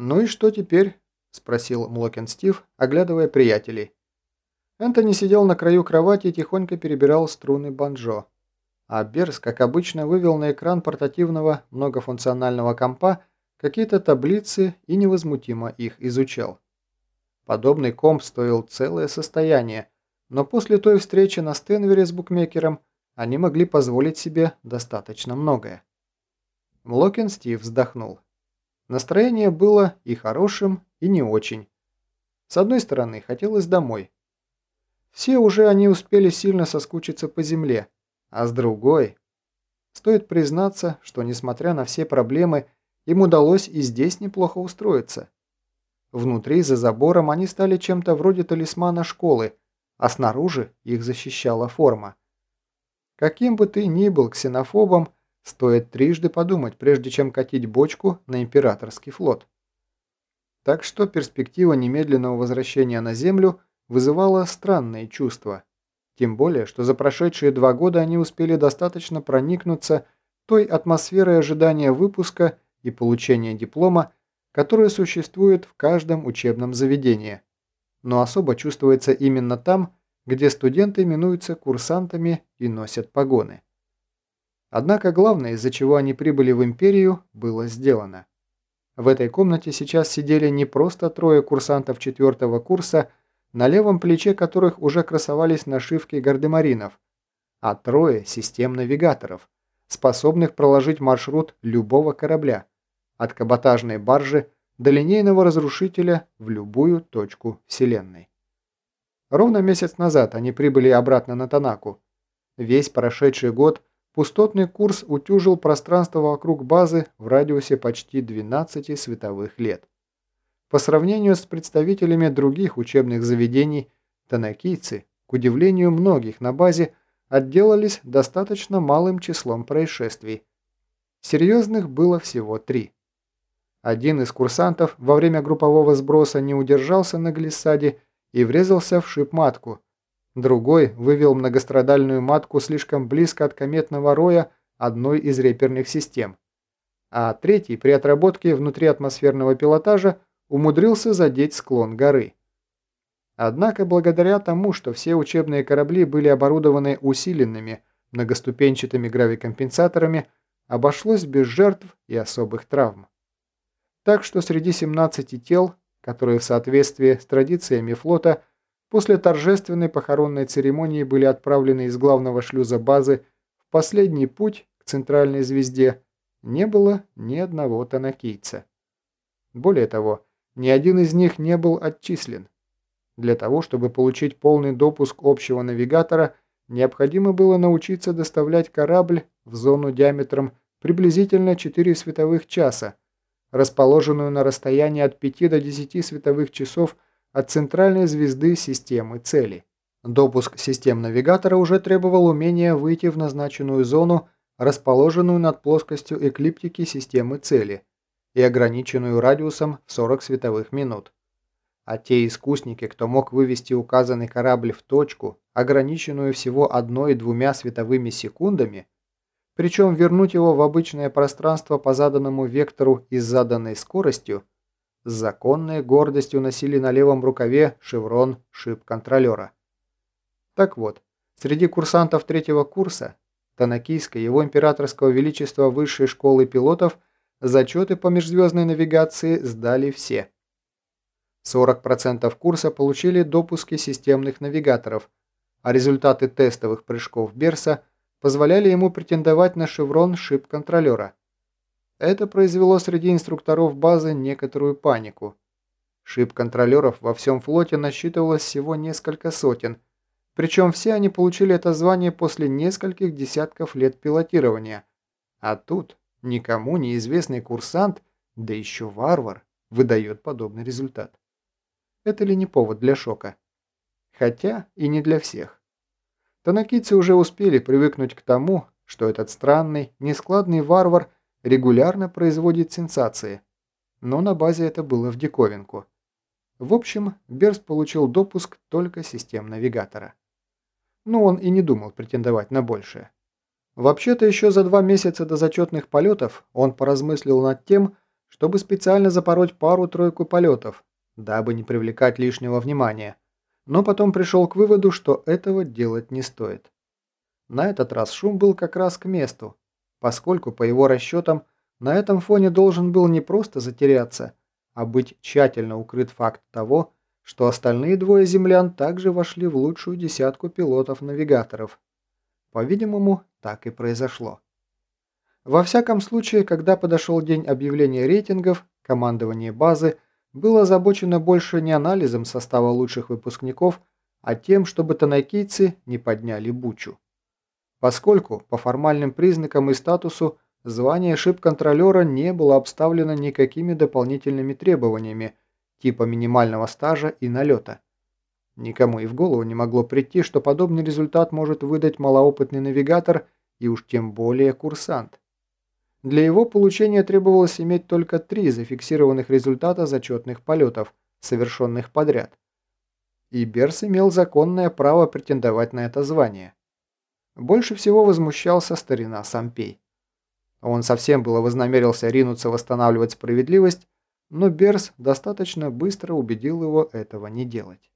«Ну и что теперь?» – спросил Млокен Стив, оглядывая приятелей. Энтони сидел на краю кровати и тихонько перебирал струны банджо. А Берс, как обычно, вывел на экран портативного многофункционального компа какие-то таблицы и невозмутимо их изучал. Подобный комп стоил целое состояние, но после той встречи на Стенвере с букмекером они могли позволить себе достаточно многое. Млокин Стив вздохнул. Настроение было и хорошим, и не очень. С одной стороны, хотелось домой. Все уже они успели сильно соскучиться по земле, а с другой... Стоит признаться, что несмотря на все проблемы, им удалось и здесь неплохо устроиться. Внутри, за забором, они стали чем-то вроде талисмана школы, а снаружи их защищала форма. Каким бы ты ни был ксенофобом, стоит трижды подумать, прежде чем катить бочку на императорский флот. Так что перспектива немедленного возвращения на Землю вызывала странные чувства. Тем более, что за прошедшие два года они успели достаточно проникнуться той атмосферой ожидания выпуска и получения диплома, которая существует в каждом учебном заведении, но особо чувствуется именно там, где студенты именуются курсантами и носят погоны. Однако главное, из-за чего они прибыли в Империю, было сделано. В этой комнате сейчас сидели не просто трое курсантов четвертого курса, на левом плече которых уже красовались нашивки гардемаринов, а трое систем-навигаторов, способных проложить маршрут любого корабля, от каботажной баржи до линейного разрушителя в любую точку Вселенной. Ровно месяц назад они прибыли обратно на Танаку. Весь прошедший год пустотный курс утюжил пространство вокруг базы в радиусе почти 12 световых лет. По сравнению с представителями других учебных заведений, танакийцы, к удивлению многих на базе, отделались достаточно малым числом происшествий. Серьезных было всего три. Один из курсантов во время группового сброса не удержался на глиссаде и врезался в шип-матку. Другой вывел многострадальную матку слишком близко от кометного роя одной из реперных систем. А третий при отработке внутриатмосферного пилотажа умудрился задеть склон горы. Однако благодаря тому, что все учебные корабли были оборудованы усиленными многоступенчатыми гравикомпенсаторами, обошлось без жертв и особых травм. Так что среди 17 тел которые в соответствии с традициями флота после торжественной похоронной церемонии были отправлены из главного шлюза базы в последний путь к центральной звезде, не было ни одного танакийца. Более того, ни один из них не был отчислен. Для того, чтобы получить полный допуск общего навигатора, необходимо было научиться доставлять корабль в зону диаметром приблизительно 4 световых часа, расположенную на расстоянии от 5 до 10 световых часов от центральной звезды системы цели. Допуск систем навигатора уже требовал умения выйти в назначенную зону, расположенную над плоскостью эклиптики системы цели и ограниченную радиусом в 40 световых минут. А те искусники, кто мог вывести указанный корабль в точку, ограниченную всего одной-двумя световыми секундами, причем вернуть его в обычное пространство по заданному вектору и с заданной скоростью, с законной гордостью носили на левом рукаве шеврон шип-контролера. Так вот, среди курсантов третьего курса Танакийской его императорского величества высшей школы пилотов зачеты по межзвездной навигации сдали все. 40% курса получили допуски системных навигаторов, а результаты тестовых прыжков Берса – позволяли ему претендовать на шеврон шип-контролера. Это произвело среди инструкторов базы некоторую панику. Шип-контролеров во всем флоте насчитывалось всего несколько сотен, причем все они получили это звание после нескольких десятков лет пилотирования. А тут никому неизвестный курсант, да еще варвар, выдает подобный результат. Это ли не повод для шока? Хотя и не для всех. Танакийцы уже успели привыкнуть к тому, что этот странный, нескладный варвар регулярно производит сенсации. Но на базе это было в диковинку. В общем, Берс получил допуск только систем навигатора. Но он и не думал претендовать на большее. Вообще-то еще за два месяца до зачетных полетов он поразмыслил над тем, чтобы специально запороть пару-тройку полетов, дабы не привлекать лишнего внимания, но потом пришел к выводу, что этого делать не стоит. На этот раз шум был как раз к месту, поскольку, по его расчетам, на этом фоне должен был не просто затеряться, а быть тщательно укрыт факт того, что остальные двое землян также вошли в лучшую десятку пилотов-навигаторов. По-видимому, так и произошло. Во всяком случае, когда подошел день объявления рейтингов, командование базы было озабочено больше не анализом состава лучших выпускников, а тем, чтобы танайкийцы не подняли бучу. Поскольку, по формальным признакам и статусу, звание шип-контролера не было обставлено никакими дополнительными требованиями, типа минимального стажа и налета. Никому и в голову не могло прийти, что подобный результат может выдать малоопытный навигатор и уж тем более курсант. Для его получения требовалось иметь только три зафиксированных результата зачетных полетов, совершенных подряд. И Берс имел законное право претендовать на это звание. Больше всего возмущался старина Сампей. Он совсем было вознамерился ринуться восстанавливать справедливость, но Берс достаточно быстро убедил его этого не делать.